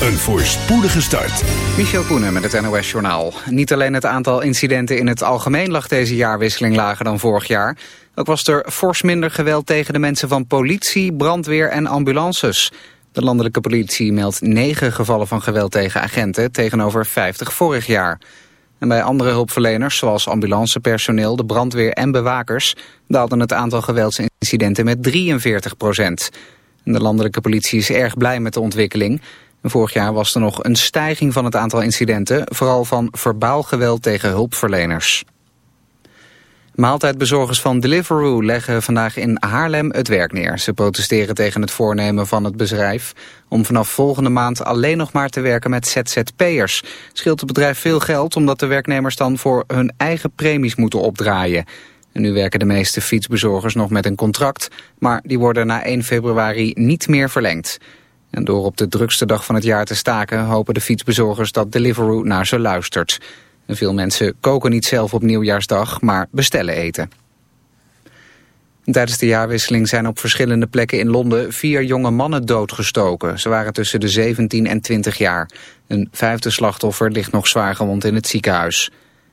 een voorspoedige start. Michel Koenen met het NOS-journaal. Niet alleen het aantal incidenten in het algemeen lag deze jaarwisseling lager dan vorig jaar. Ook was er fors minder geweld tegen de mensen van politie, brandweer en ambulances. De landelijke politie meldt negen gevallen van geweld tegen agenten tegenover 50 vorig jaar. En bij andere hulpverleners, zoals ambulancepersoneel, de brandweer en bewakers, daalde het aantal geweldsincidenten met 43 procent. De landelijke politie is erg blij met de ontwikkeling. Vorig jaar was er nog een stijging van het aantal incidenten, vooral van verbaal geweld tegen hulpverleners. Maaltijdbezorgers van Deliveroo leggen vandaag in Haarlem het werk neer. Ze protesteren tegen het voornemen van het bedrijf om vanaf volgende maand alleen nog maar te werken met ZZP'ers. Scheelt het bedrijf veel geld omdat de werknemers dan voor hun eigen premies moeten opdraaien. En nu werken de meeste fietsbezorgers nog met een contract, maar die worden na 1 februari niet meer verlengd. En door op de drukste dag van het jaar te staken hopen de fietsbezorgers dat Deliveroo naar ze luistert. Veel mensen koken niet zelf op nieuwjaarsdag, maar bestellen eten. Tijdens de jaarwisseling zijn op verschillende plekken in Londen vier jonge mannen doodgestoken. Ze waren tussen de 17 en 20 jaar. Een vijfde slachtoffer ligt nog zwaar gewond in het ziekenhuis.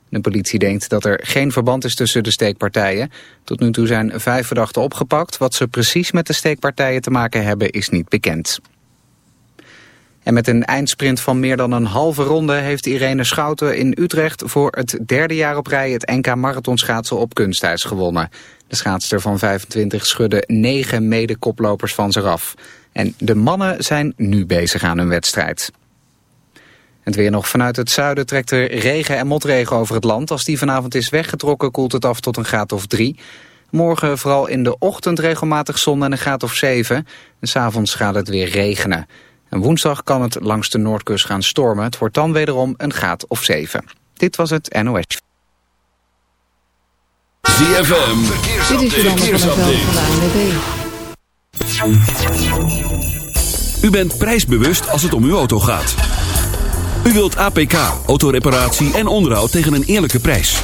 De politie denkt dat er geen verband is tussen de steekpartijen. Tot nu toe zijn vijf verdachten opgepakt. Wat ze precies met de steekpartijen te maken hebben is niet bekend. En met een eindsprint van meer dan een halve ronde heeft Irene Schouten in Utrecht voor het derde jaar op rij het NK marathonschaatsen op kunstijs gewonnen. De schaatster van 25 schudde negen mede-koplopers van zich af. En de mannen zijn nu bezig aan hun wedstrijd. Het weer nog vanuit het zuiden trekt er regen en motregen over het land. Als die vanavond is weggetrokken koelt het af tot een graad of drie. Morgen vooral in de ochtend regelmatig zon en een graad of zeven. En s'avonds gaat het weer regenen. En woensdag kan het langs de noordkust gaan stormen. Het wordt dan wederom een graad of 7. Dit was het NOS. ZFM, Dit is van der van de. U bent prijsbewust als het om uw auto gaat. U wilt APK, autoreparatie en onderhoud tegen een eerlijke prijs.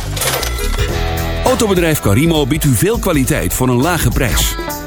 Autobedrijf Carimo biedt u veel kwaliteit voor een lage prijs.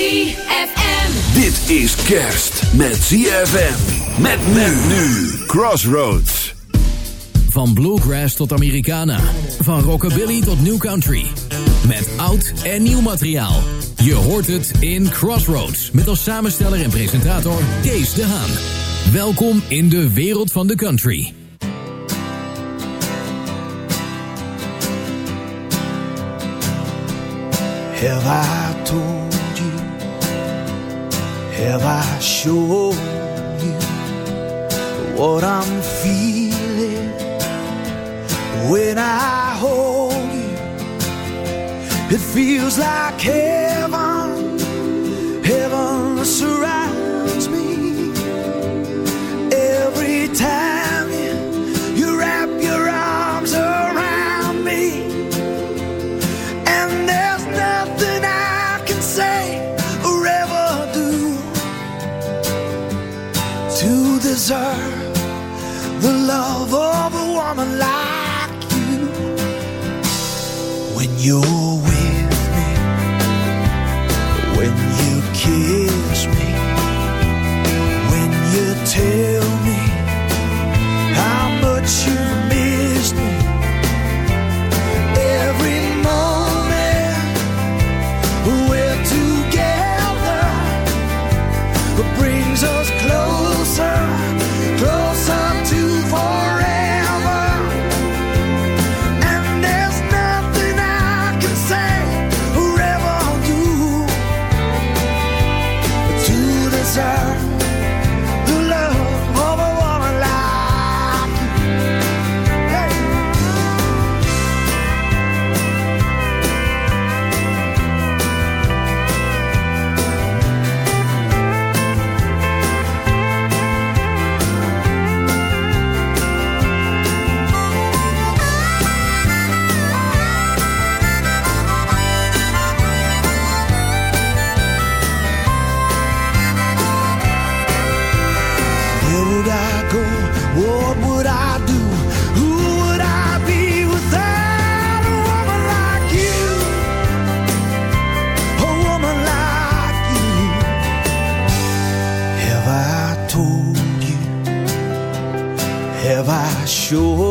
ZFM. Dit is kerst met ZFM. Met men nu. Crossroads. Van bluegrass tot Americana. Van rockabilly tot new country. Met oud en nieuw materiaal. Je hoort het in Crossroads. Met als samensteller en presentator Kees de Haan. Welkom in de wereld van de country. Have I told you? Have I shown you what I'm feeling when I hold you? It feels like heaven, heaven surrounds deserve the love of a woman like you. When you're sure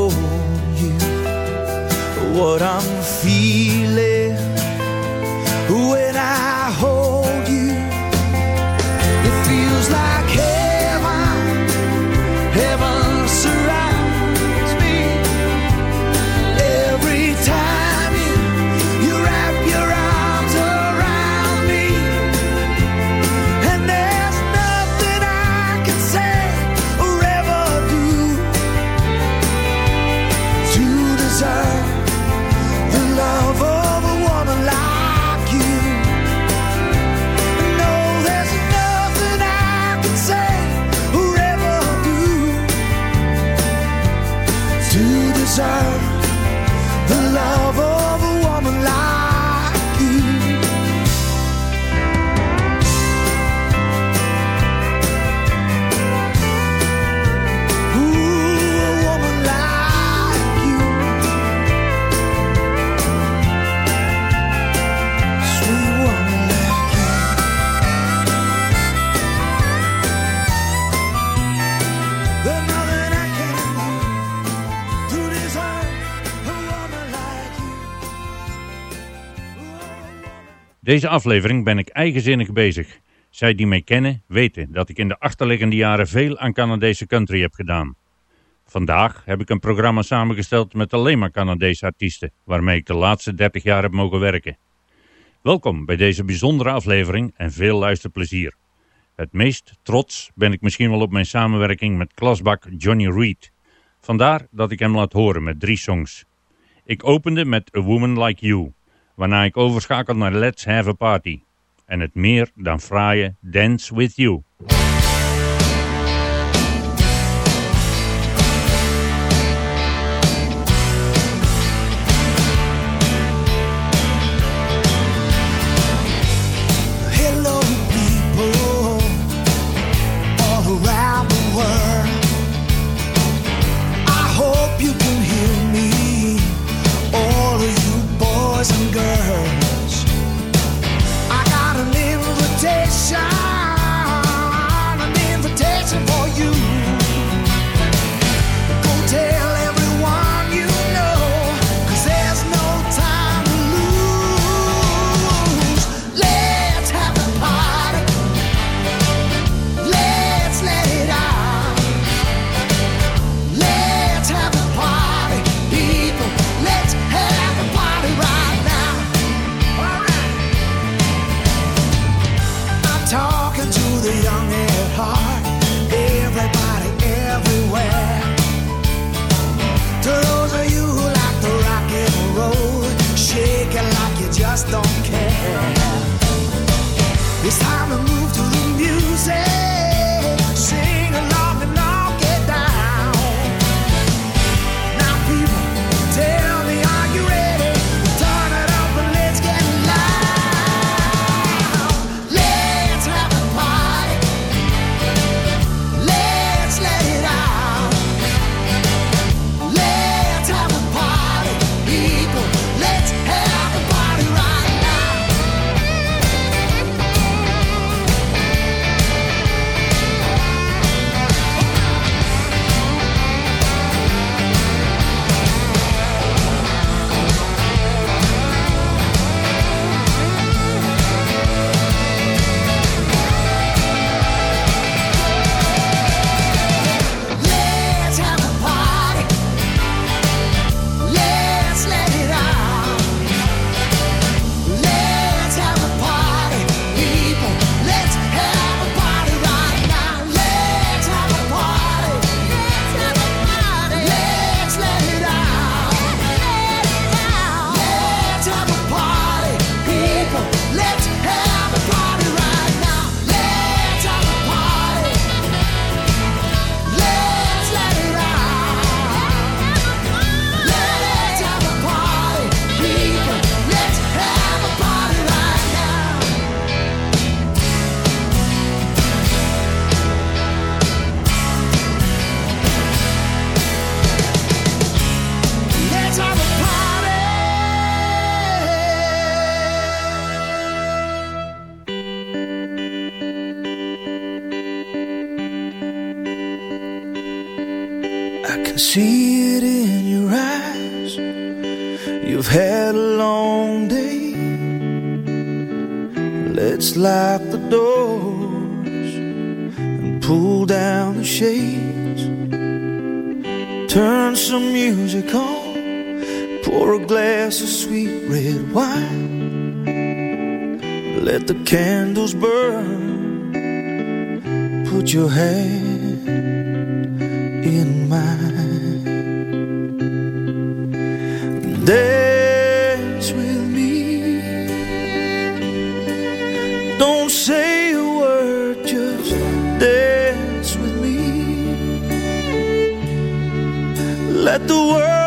Deze aflevering ben ik eigenzinnig bezig. Zij die mij kennen weten dat ik in de achterliggende jaren veel aan Canadese country heb gedaan. Vandaag heb ik een programma samengesteld met alleen maar Canadese artiesten, waarmee ik de laatste 30 jaar heb mogen werken. Welkom bij deze bijzondere aflevering en veel luisterplezier. Het meest trots ben ik misschien wel op mijn samenwerking met klasbak Johnny Reed. Vandaar dat ik hem laat horen met drie songs. Ik opende met A Woman Like You, waarna ik overschakel naar Let's Have a Party en het meer dan fraaie Dance With You. Pour a glass of sweet red wine. Let the candles burn. Put your hand in mine. Dance with me. Don't say a word, just dance with me. Let the world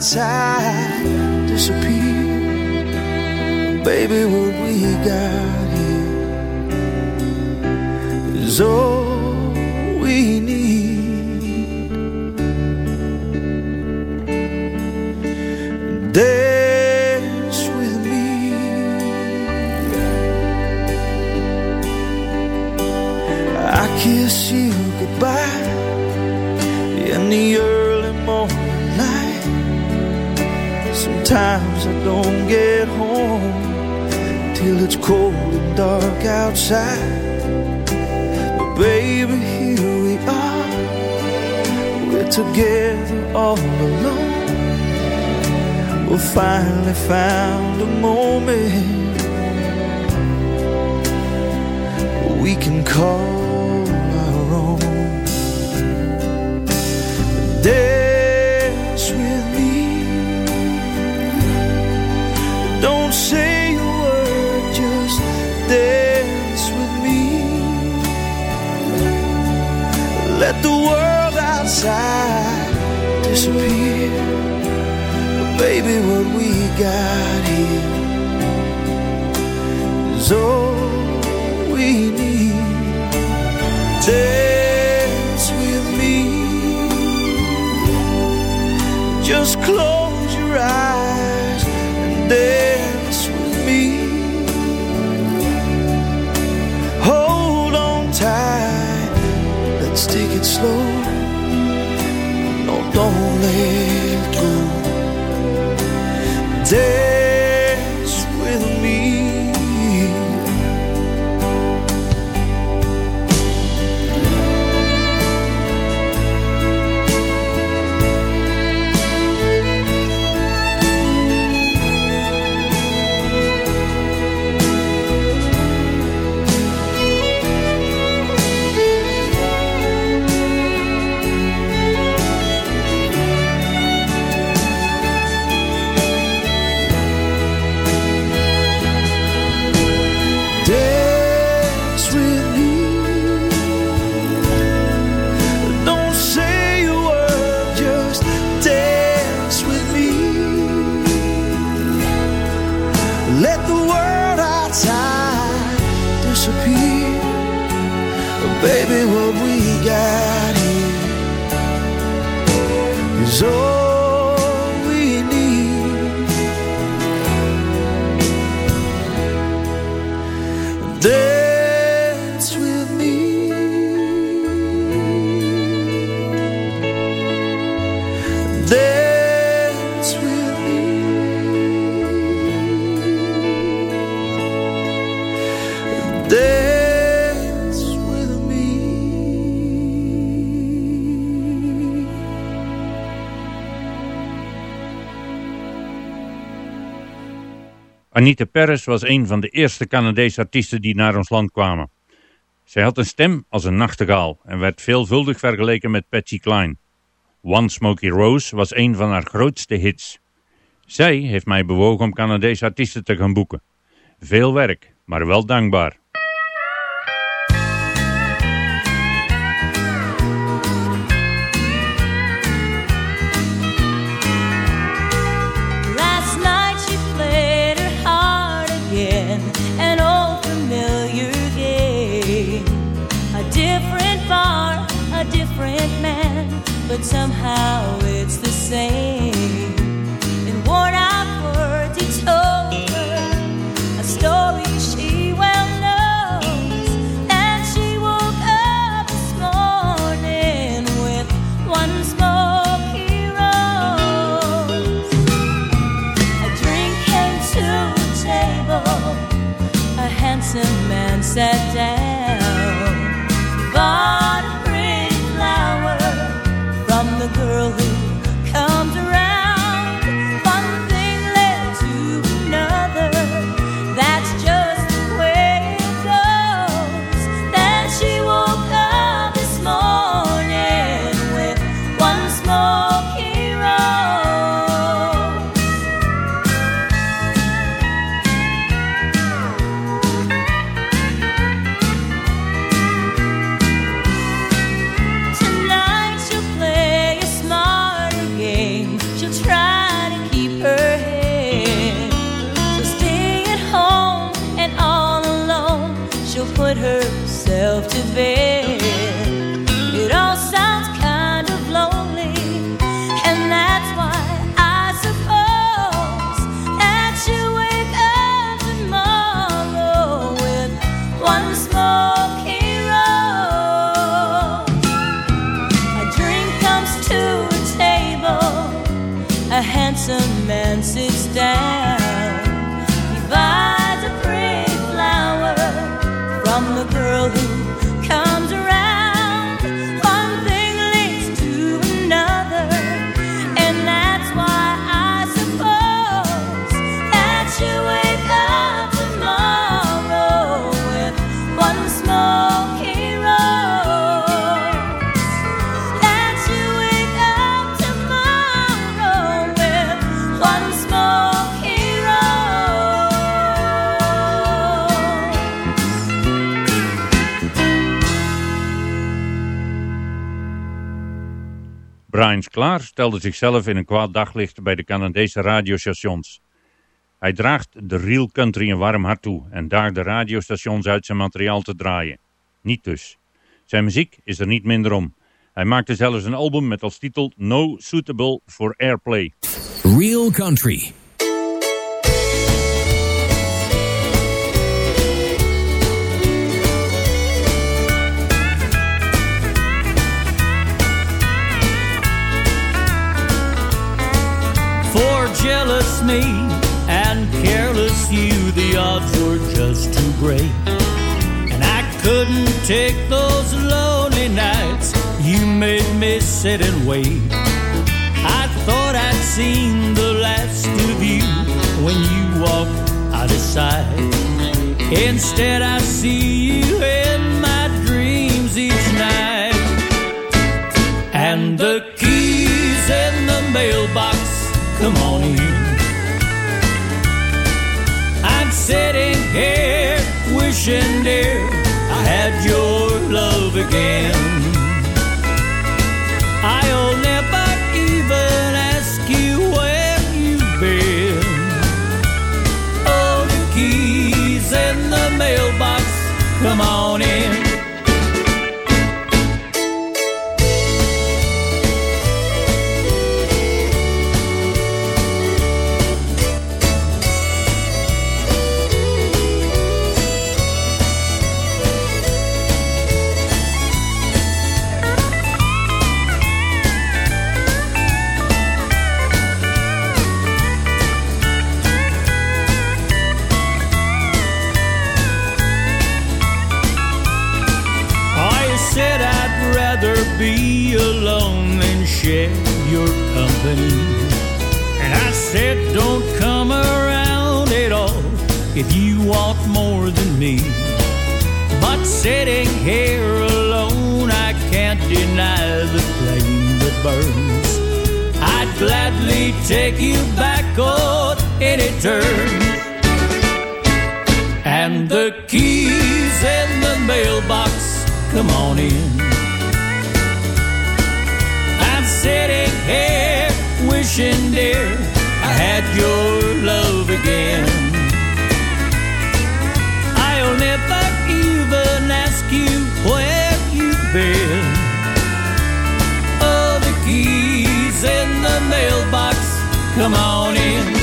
outside disappear. Baby, what we got here is all Sometimes I don't get home till it's cold and dark outside. But baby, here we are. We're together all alone. We finally found a moment we can call Baby, what we got here is all we need. Dance with me. Just close your eyes Anita Perez was een van de eerste Canadese artiesten die naar ons land kwamen. Zij had een stem als een nachtegaal en werd veelvuldig vergeleken met Patsy Cline. One Smoky Rose was een van haar grootste hits. Zij heeft mij bewogen om Canadese artiesten te gaan boeken. Veel werk, maar wel dankbaar. ver. Sklar stelde zichzelf in een kwaad daglicht bij de Canadese radiostations. Hij draagt de real country een warm hart toe en daagt de radiostations uit zijn materiaal te draaien. Niet dus. Zijn muziek is er niet minder om. Hij maakte zelfs een album met als titel No Suitable for Airplay. Real Country. Jealous me and careless you, the odds were just too great. And I couldn't take those lonely nights you made me sit and wait. I thought I'd seen the last of you when you walked out of sight. Instead, I see you wishing, dear, I had your love again. I'll never even ask you where you've been. Oh, the keys in the mailbox, come on in. If you want more than me. But sitting here alone, I can't deny the flame that burns. I'd gladly take you back on any terms. And the keys in the mailbox, come on in. I'm sitting here wishing, dear, I had your come on in.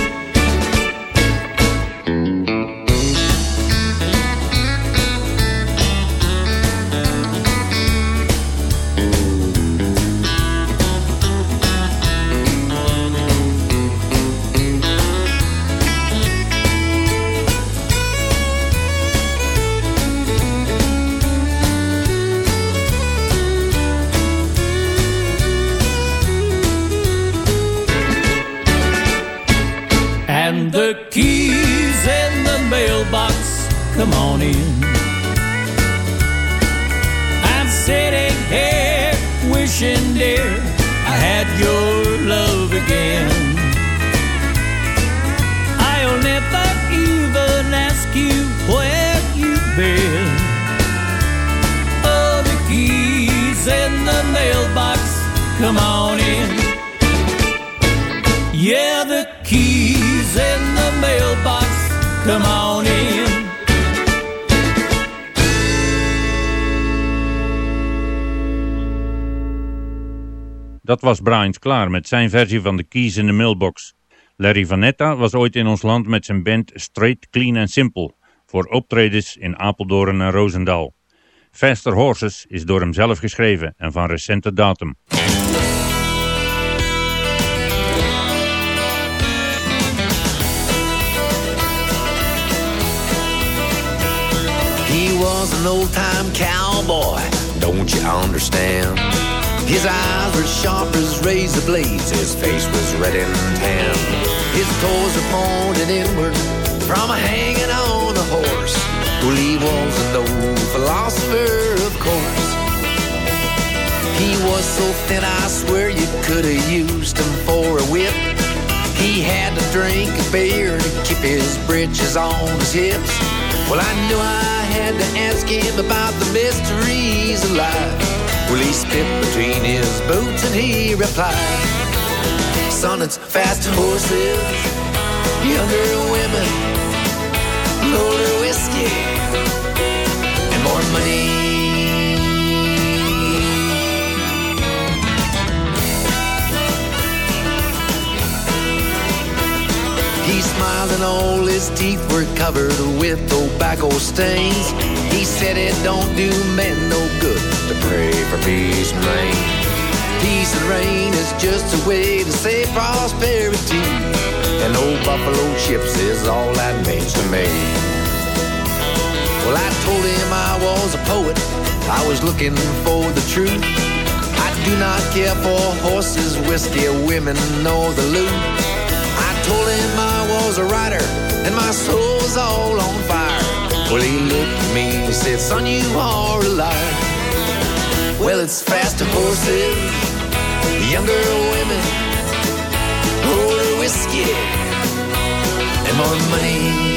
was Bryant klaar met zijn versie van de Keys in de Mailbox. Larry Vanetta was ooit in ons land met zijn band Straight, Clean and Simple voor optredens in Apeldoorn en Roosendaal. Faster Horses is door hem zelf geschreven en van recente datum. He was an old-time cowboy, don't you understand? His eyes were sharp as razor blades, his face was red and tan. His toes were pointed inward from hanging on a horse. Well, he was an old philosopher, of course. He was so thin, I swear you could have used him for a whip. He had to drink a beer to keep his britches on his hips. Well, I knew I had to ask him about the mysteries of life. Well, he spit between his boots and he replied, Son, it's faster horses, younger women, older whiskey, and more money. He smiled and all his teeth were covered with tobacco stains. He said it don't do men no good to pray for peace and rain. Peace and rain is just a way to say prosperity. And old buffalo chips is all that means to me. Well, I told him I was a poet. I was looking for the truth. I do not care for horses, whiskey, women, nor the loot. I told him I was a writer and my soul's all on fire. Well, he looked at me and said, Son, you are a liar. Well, it's faster horses, younger women, older whiskey, and more money.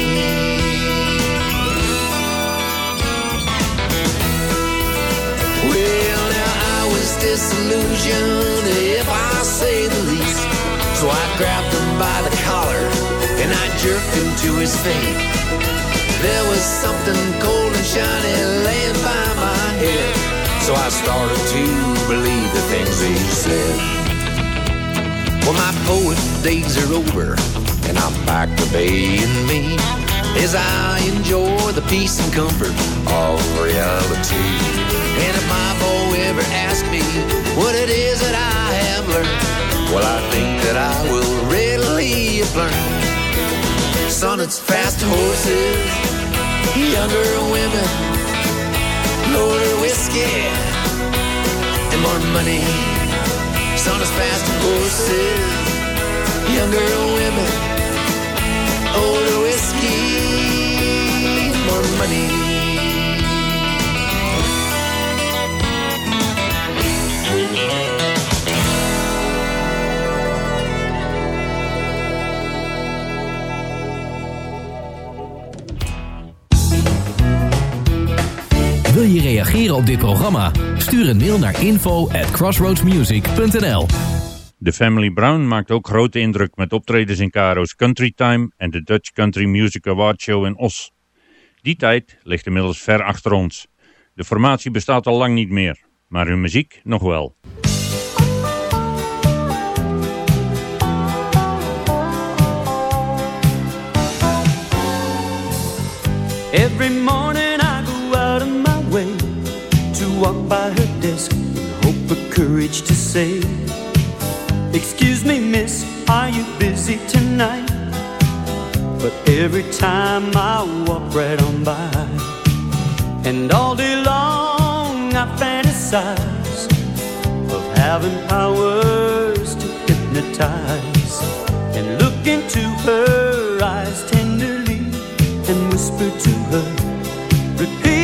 Well, now I was disillusioned, if I say the least. So I grabbed him by the collar and I jerked him to his feet. There was something cold and shiny laying by my head. So I started to believe the things he said. Well, my poet days are over and I'm back to being me. As I enjoy the peace and comfort of reality. And if my boy ever asks me what it is that I have learned, well, I think that I will readily have learned. Son, it's faster horses, younger women, older whiskey, and more money. Son, it's faster horses, younger women, older whiskey, more money. Wil je reageren op dit programma? Stuur een mail naar info at crossroadsmusic.nl De Family Brown maakt ook grote indruk met optredens in Caro's Country Time en de Dutch Country Music Award Show in Os. Die tijd ligt inmiddels ver achter ons. De formatie bestaat al lang niet meer, maar hun muziek nog wel. Every morning walk by her desk and hope for courage to say, Excuse me, miss, are you busy tonight? But every time I walk right on by, and all day long I fantasize of having powers to hypnotize and look into her eyes tenderly and whisper to her, repeat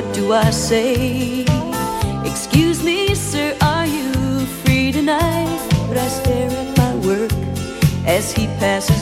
what do I say? Excuse me, sir, are you free tonight? But I stare at my work as he passes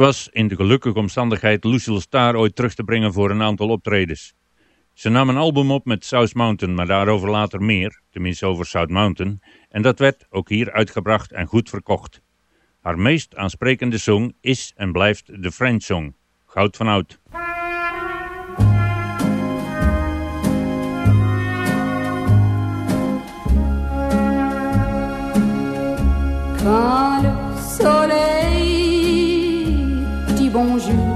was in de gelukkige omstandigheid Lucille Starr ooit terug te brengen voor een aantal optredens. Ze nam een album op met South Mountain, maar daarover later meer, tenminste over South Mountain, en dat werd ook hier uitgebracht en goed verkocht. Haar meest aansprekende song is en blijft de French Song, Goud van Oud. cônjuge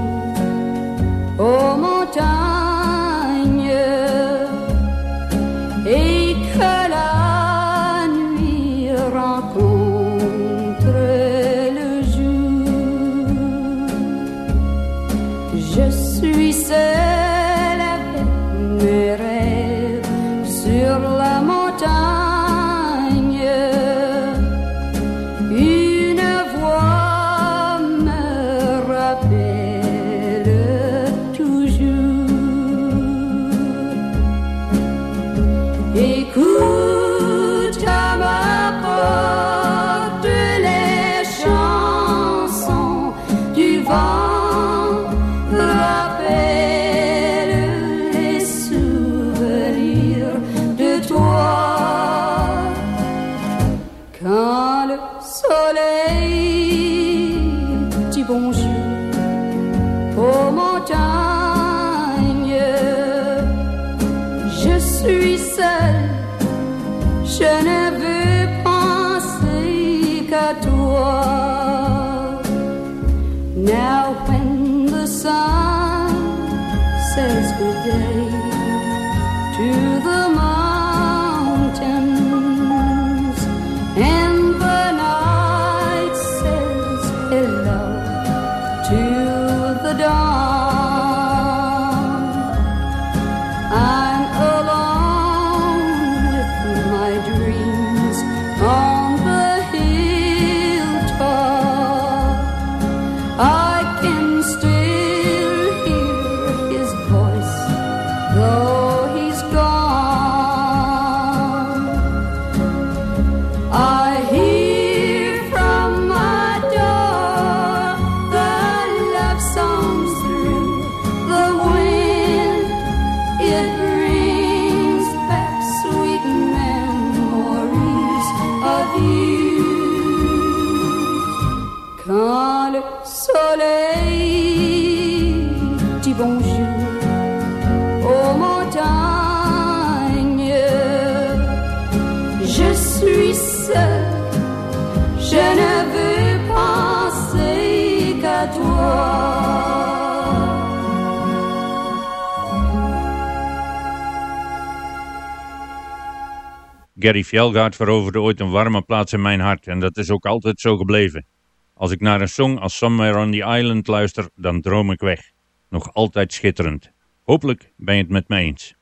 bons Gary Fjellgaard veroverde ooit een warme plaats in mijn hart en dat is ook altijd zo gebleven. Als ik naar een song als Somewhere on the Island luister, dan droom ik weg. Nog altijd schitterend. Hopelijk ben je het met me eens.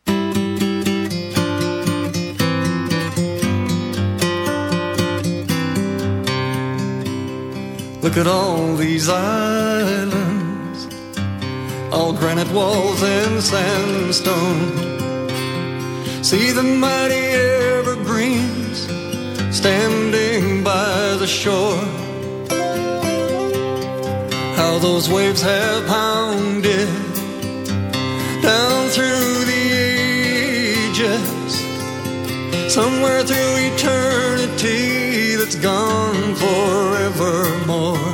Look at all these islands, all granite walls and sandstone. See the mighty evergreens standing by the shore. How those waves have pounded down through the ages, somewhere through eternity that's gone forevermore.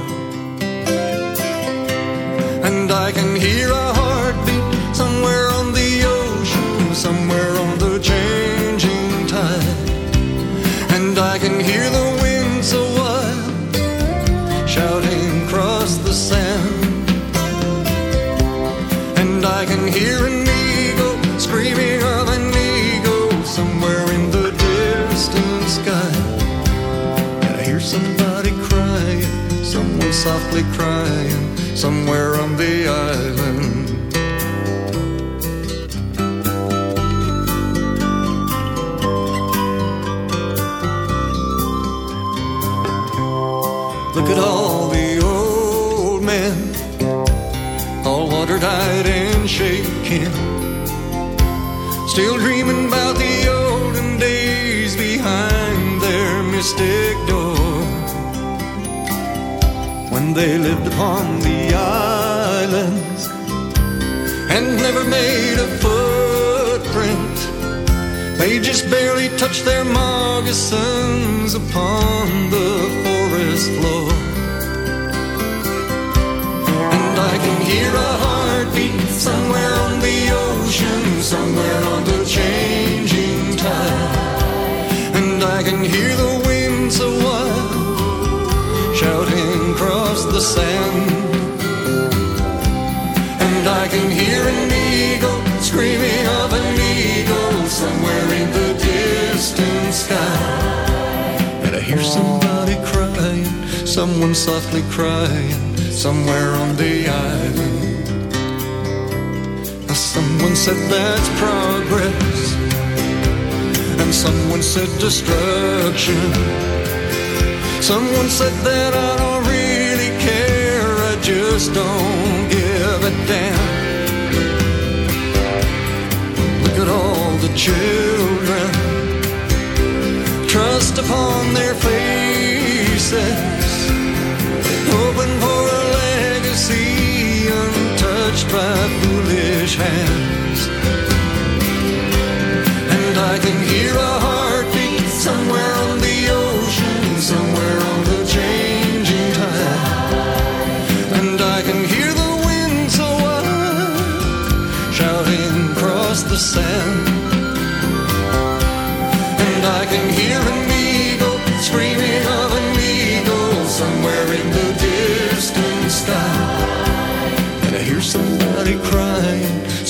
Softly crying, somewhere on the island. They lived upon the islands and never made a footprint, they just barely touched their moccasins upon the forest floor. Someone softly crying, somewhere on the island. Someone said that's progress, and someone said destruction. Someone said that I don't really care, I just don't give a damn. Look at all the children, trust upon their faces, by foolish hands. And I can hear a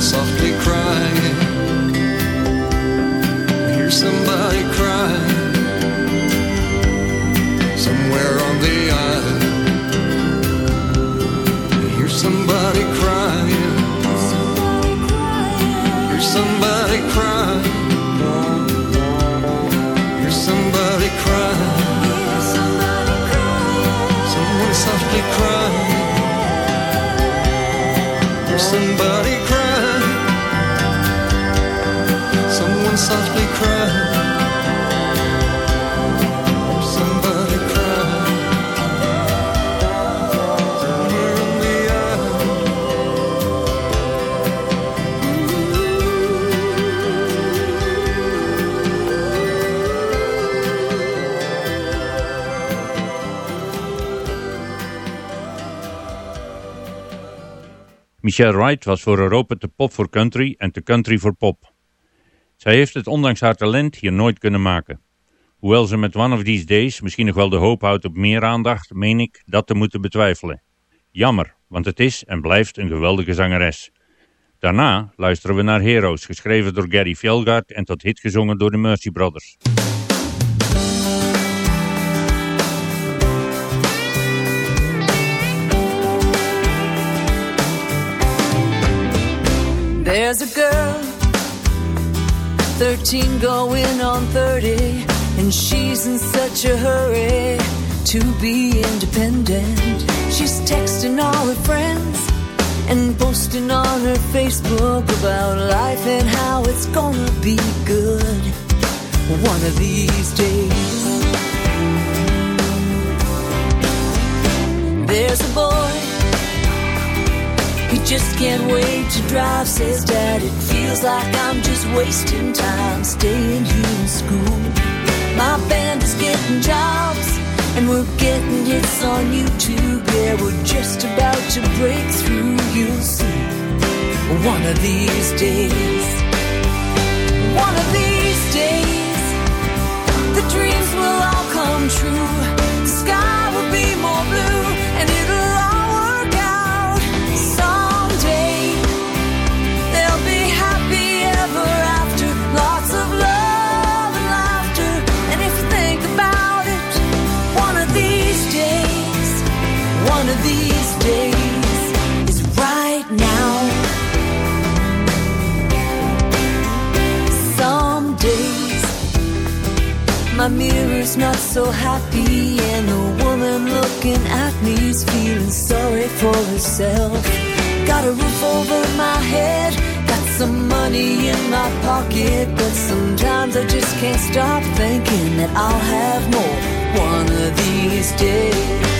someone softly crying. I hear somebody crying, somewhere on the island. I hear somebody crying, hear somebody crying, hear somebody crying. Someone softly crying. Hear somebody crying. Someone softly the island. Michelle Wright was voor Europa te pop voor country en te country voor pop. Zij heeft het ondanks haar talent hier nooit kunnen maken. Hoewel ze met One of These Days misschien nog wel de hoop houdt op meer aandacht, meen ik dat te moeten betwijfelen. Jammer, want het is en blijft een geweldige zangeres. Daarna luisteren we naar Heroes, geschreven door Gary Fjellgaard en tot hit gezongen door de Mercy Brothers. There's a girl, 13 going on 30, and she's in such a hurry to be independent. She's texting all her friends and posting on her Facebook about life and how it's gonna be good one of these days. There's a boy, he just can't wait to drive. Says, Dad, it feels like I'm just wasting time staying here in school. My band is getting jobs, and we're getting hits on YouTube. Yeah, we're just about to break through, you'll see. One of these days, one of these days, the dreams will all come true. The sky will be more my mirror's not so happy, and the woman looking at me's feeling sorry for herself. Got a roof over my head, got some money in my pocket, but sometimes I just can't stop thinking that I'll have more one of these days.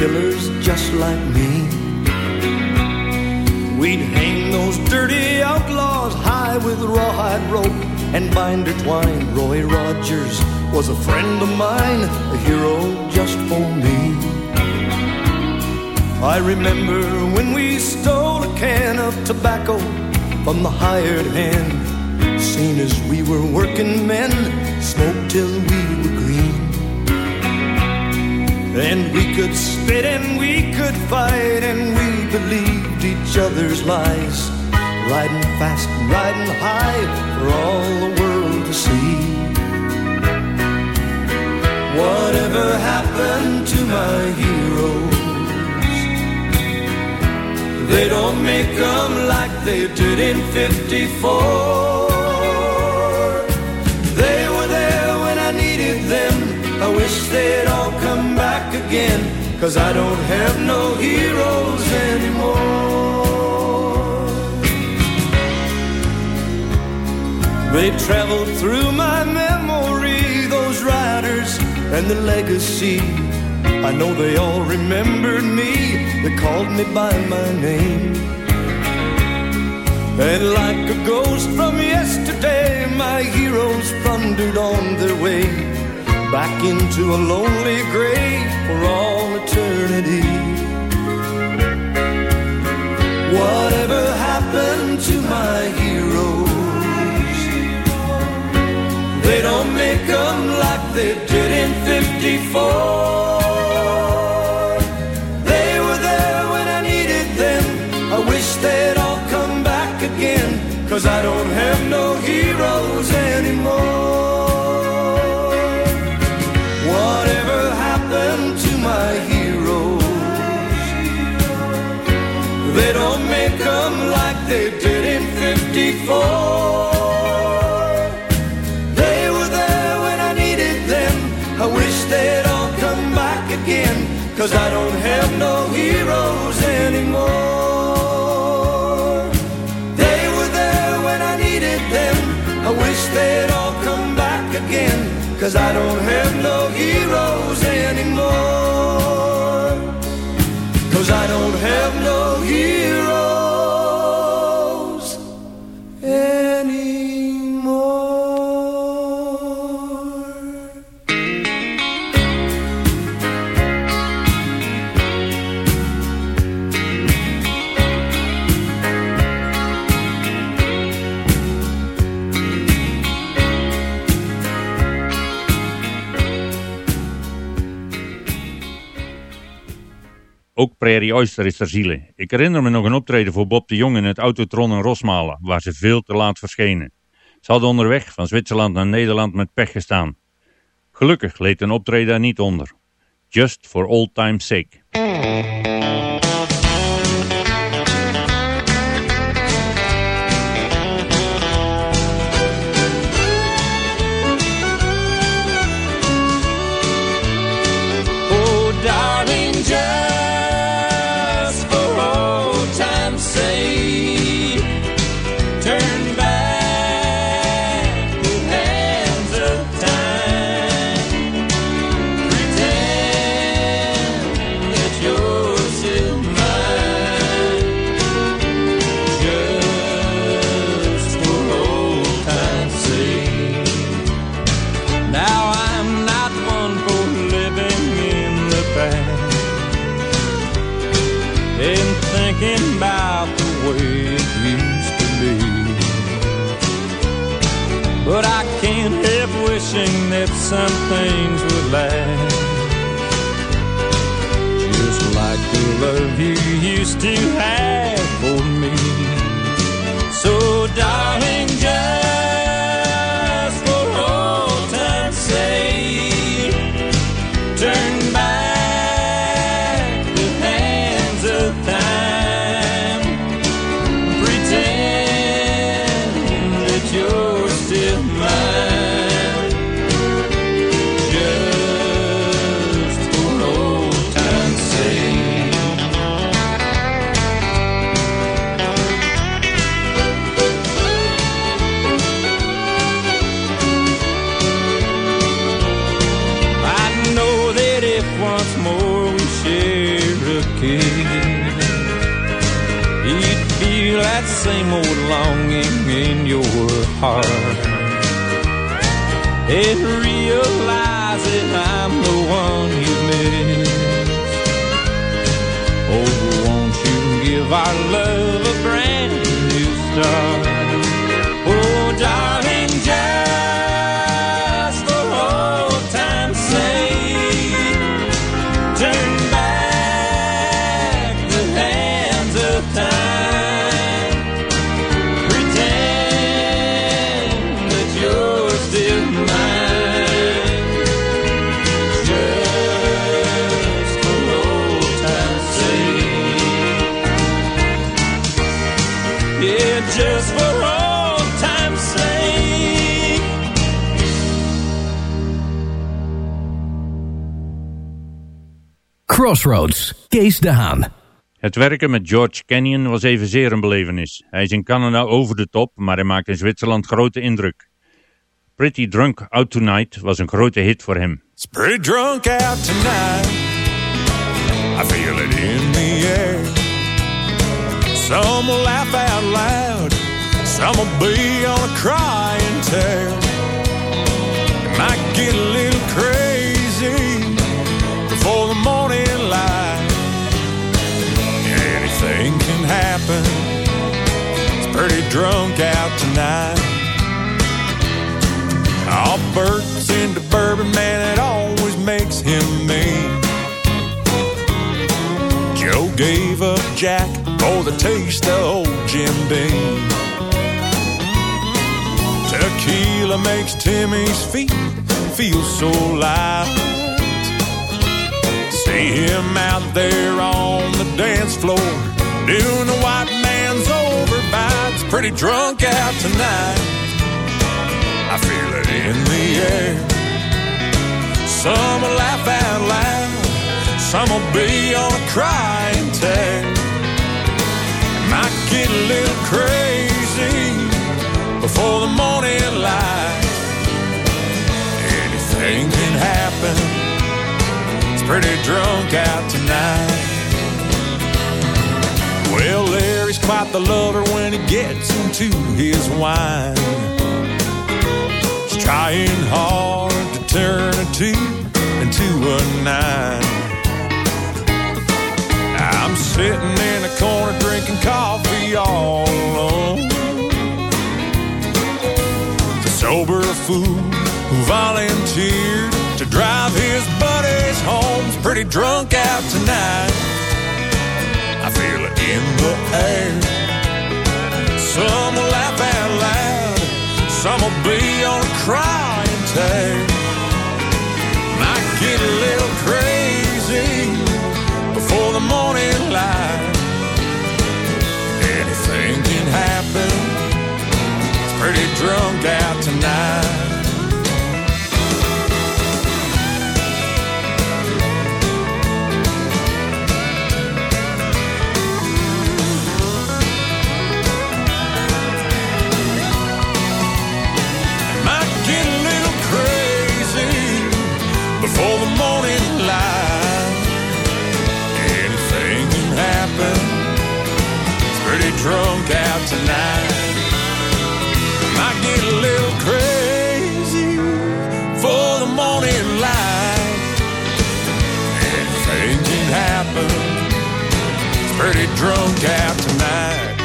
Killers just like me. We'd hang those dirty outlaws high with rawhide rope and binder twine. Roy Rogers was a friend of mine, a hero just for me. I remember when we stole a can of tobacco from the hired hand. Seen as we were working men, smoked till we. And we could spit and we could fight and we believed each other's lies. Riding fast and riding high for all the world to see. Whatever happened to my heroes? They don't make them like they did in 54. They were there when I needed them. I wish they'd all come again. Cause I don't have no heroes anymore. They traveled through my memory, those riders and the legacy I know they all remembered me, they called me by my name. And like a ghost from yesterday, my heroes thundered on their way back into a lonely grave for all eternity. Whatever happened to my heroes? They don't make them like they did in 54. They were there when I needed them. I wish they'd all come back again. Cause I don't have no heroes anymore. 54. They were there when I needed them. I wish they'd all come back again. Cause I don't have no heroes anymore. They were there when I needed them. I wish they'd all come back again. Cause I don't have no heroes anymore. Ook Prairie Oyster is ter ziele. Ik herinner me nog een optreden voor Bob de Jong in het Autotron in Rosmalen, waar ze veel te laat verschenen. Ze hadden onderweg van Zwitserland naar Nederland met pech gestaan. Gelukkig leed een optreden daar niet onder. Just for old time's sake. Crossroads, Kees de Haan. Het werken met George Canyon was evenzeer een belevenis. Hij is in Canada over de top, maar hij maakt in Zwitserland grote indruk. Pretty Drunk Out Tonight was een grote hit voor hem. It's pretty drunk out tonight. I feel it in the air. Some will laugh out loud, some will be on a crying tear. It might get a little happen. It's pretty drunk out tonight. All Bert's into bourbon, man, it always makes him mean. Joe gave up Jack for the taste of old Jim Beam. Tequila makes Timmy's feet feel so light. See him out there on the dance floor doing the white man's overbites. Pretty drunk out tonight. I feel it in the air. Some will laugh out loud, some will be on a crying tear. Might get a little crazy before the morning light. Anything can happen. It's pretty drunk out Quite the lover when he gets into his wine. He's trying hard to turn a two into a nine. I'm sitting in a corner drinking coffee all alone. The sober fool who volunteered to drive his buddies home's pretty drunk out tonight. Feel it in the air. Some will laugh out loud, some will be on a crying tear. Might get a little crazy before the morning light. Anything can happen. It's pretty drunk out tonight. Drunk out tonight.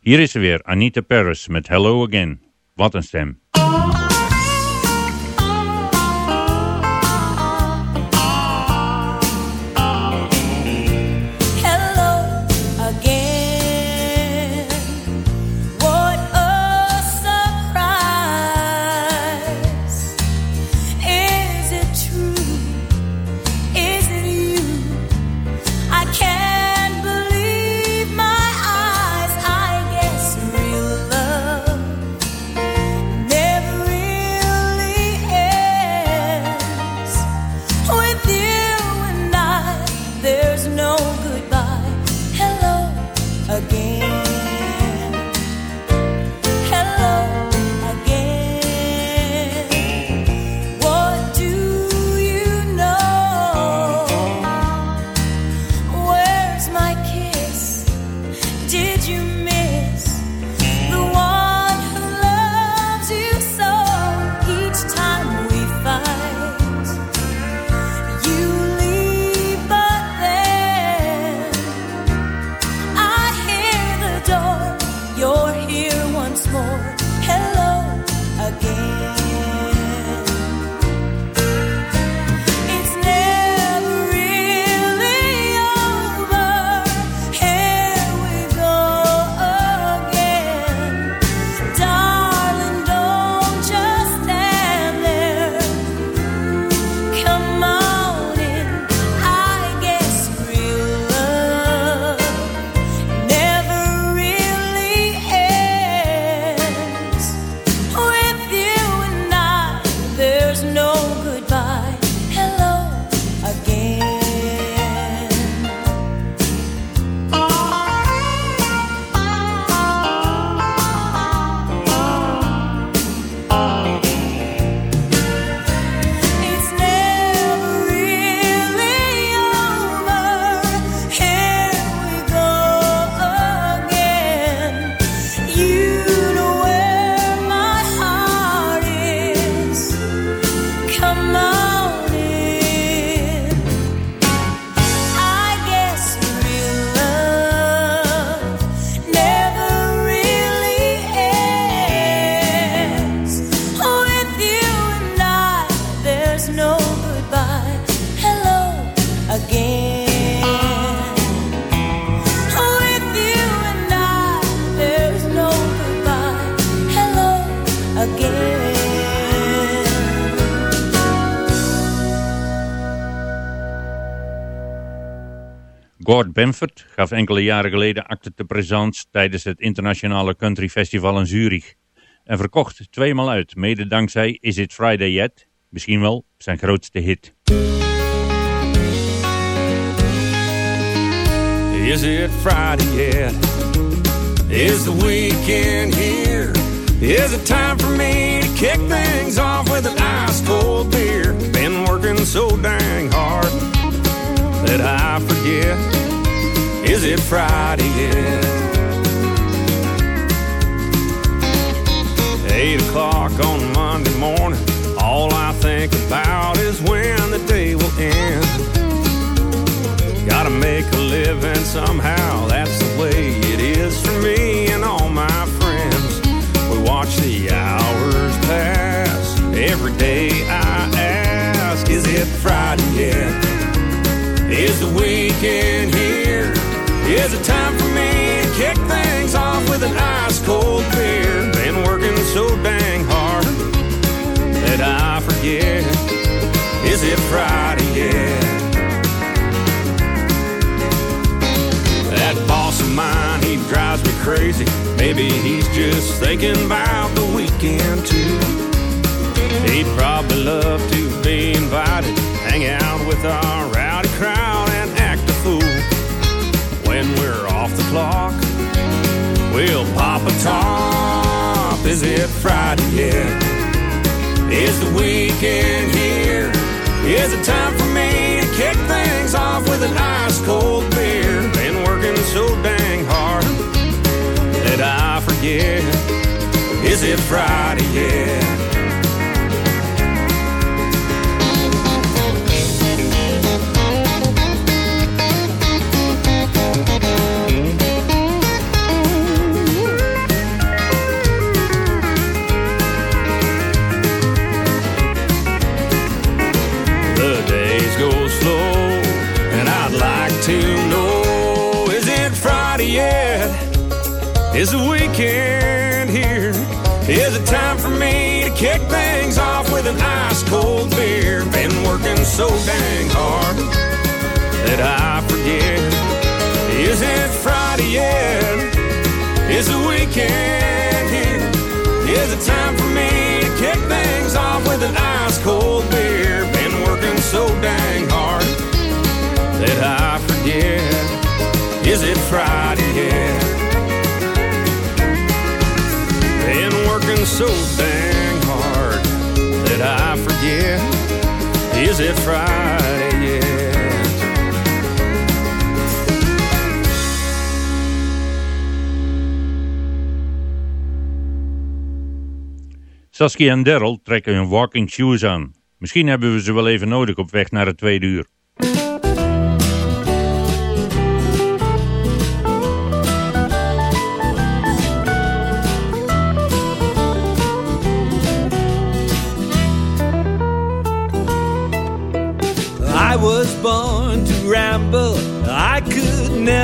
Hier is ze weer, Anita Paris met Hello Again. Wat een stem. Bamford gaf enkele jaren geleden acte de présence tijdens het internationale country festival in Zurich. En verkocht tweemaal uit, mede dankzij Is It Friday Yet? Misschien wel zijn grootste hit. Is it Friday yet? Is the weekend here? Is it time for me to kick things off with an ice cold beer? Been working so dang hard that I forget. Is it Friday yet? Eight o'clock on Monday morning. All I think about is when the day will end. Gotta make a living somehow, that's the way it is for me and all my friends. We watch the hours pass. Every day I ask, is it Friday yet? Is the weekend here? Is it time for me to kick things off with an ice cold beer? Been working so dang hard that I forget. Is it Friday yet? That boss of mine, he drives me crazy. Maybe he's just thinking about the weekend too. He'd probably love to be invited, hang out with our rowdy crowd off the clock, we'll pop a top. Is it Friday yet? Is the weekend here? Is it time for me to kick things off with an ice cold beer? Been working so dang hard that I forget. Is it Friday yet? An ice cold beer? Been working so dang hard that I forget. Is it Friday yet? Is the weekend here? Is it time for me to kick things off with an ice cold beer? Been working so dang hard that I Is? Saskia en Daryl trekken hun walking shoes aan. Misschien hebben we ze wel even nodig op weg naar het tweede uur.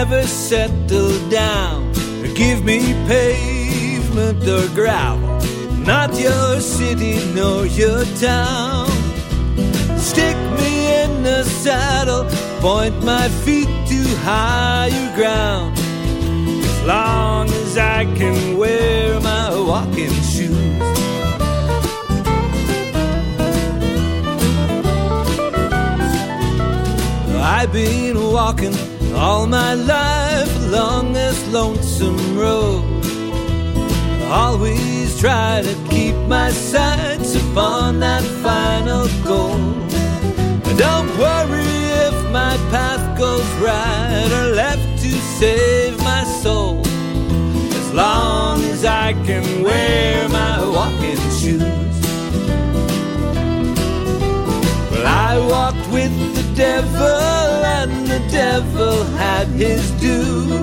Never settle down. Give me pavement or gravel, not your city nor your town. Stick me in the saddle, point my feet to higher ground. As long as I can wear my walking shoes. I've been walking all my life along this lonesome road. Always try to keep my sights upon that final goal. Don't worry if my path goes right or left to save my soul. As long as I can wear my walking shoes. Well, I walked with devil, and the devil had his due.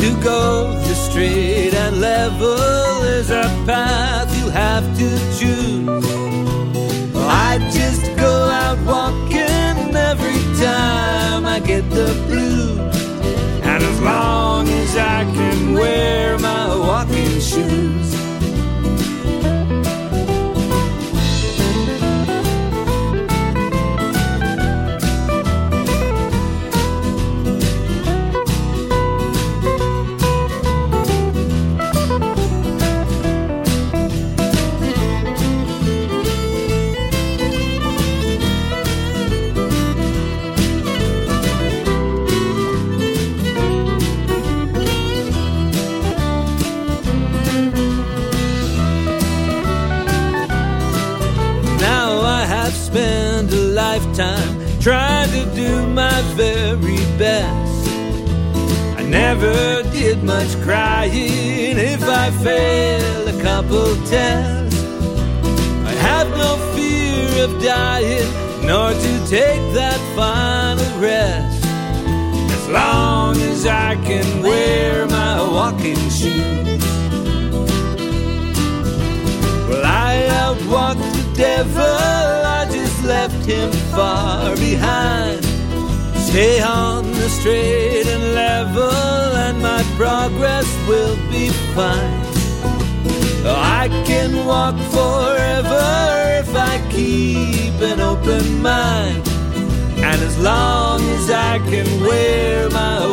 To go the straight and level is a path you have to choose. I just go out walking every time I get the blues. And as long as I can wear my walking shoes. Never did much crying if I fail a couple tests. I have no fear of dying, nor to take that final rest. As long as I can wear my walking shoes. Well, I outwalked the devil, I just left him far behind. Stay on the straight and level, and my progress will be fine. I can walk forever if I keep an open mind. And as long as I can wear my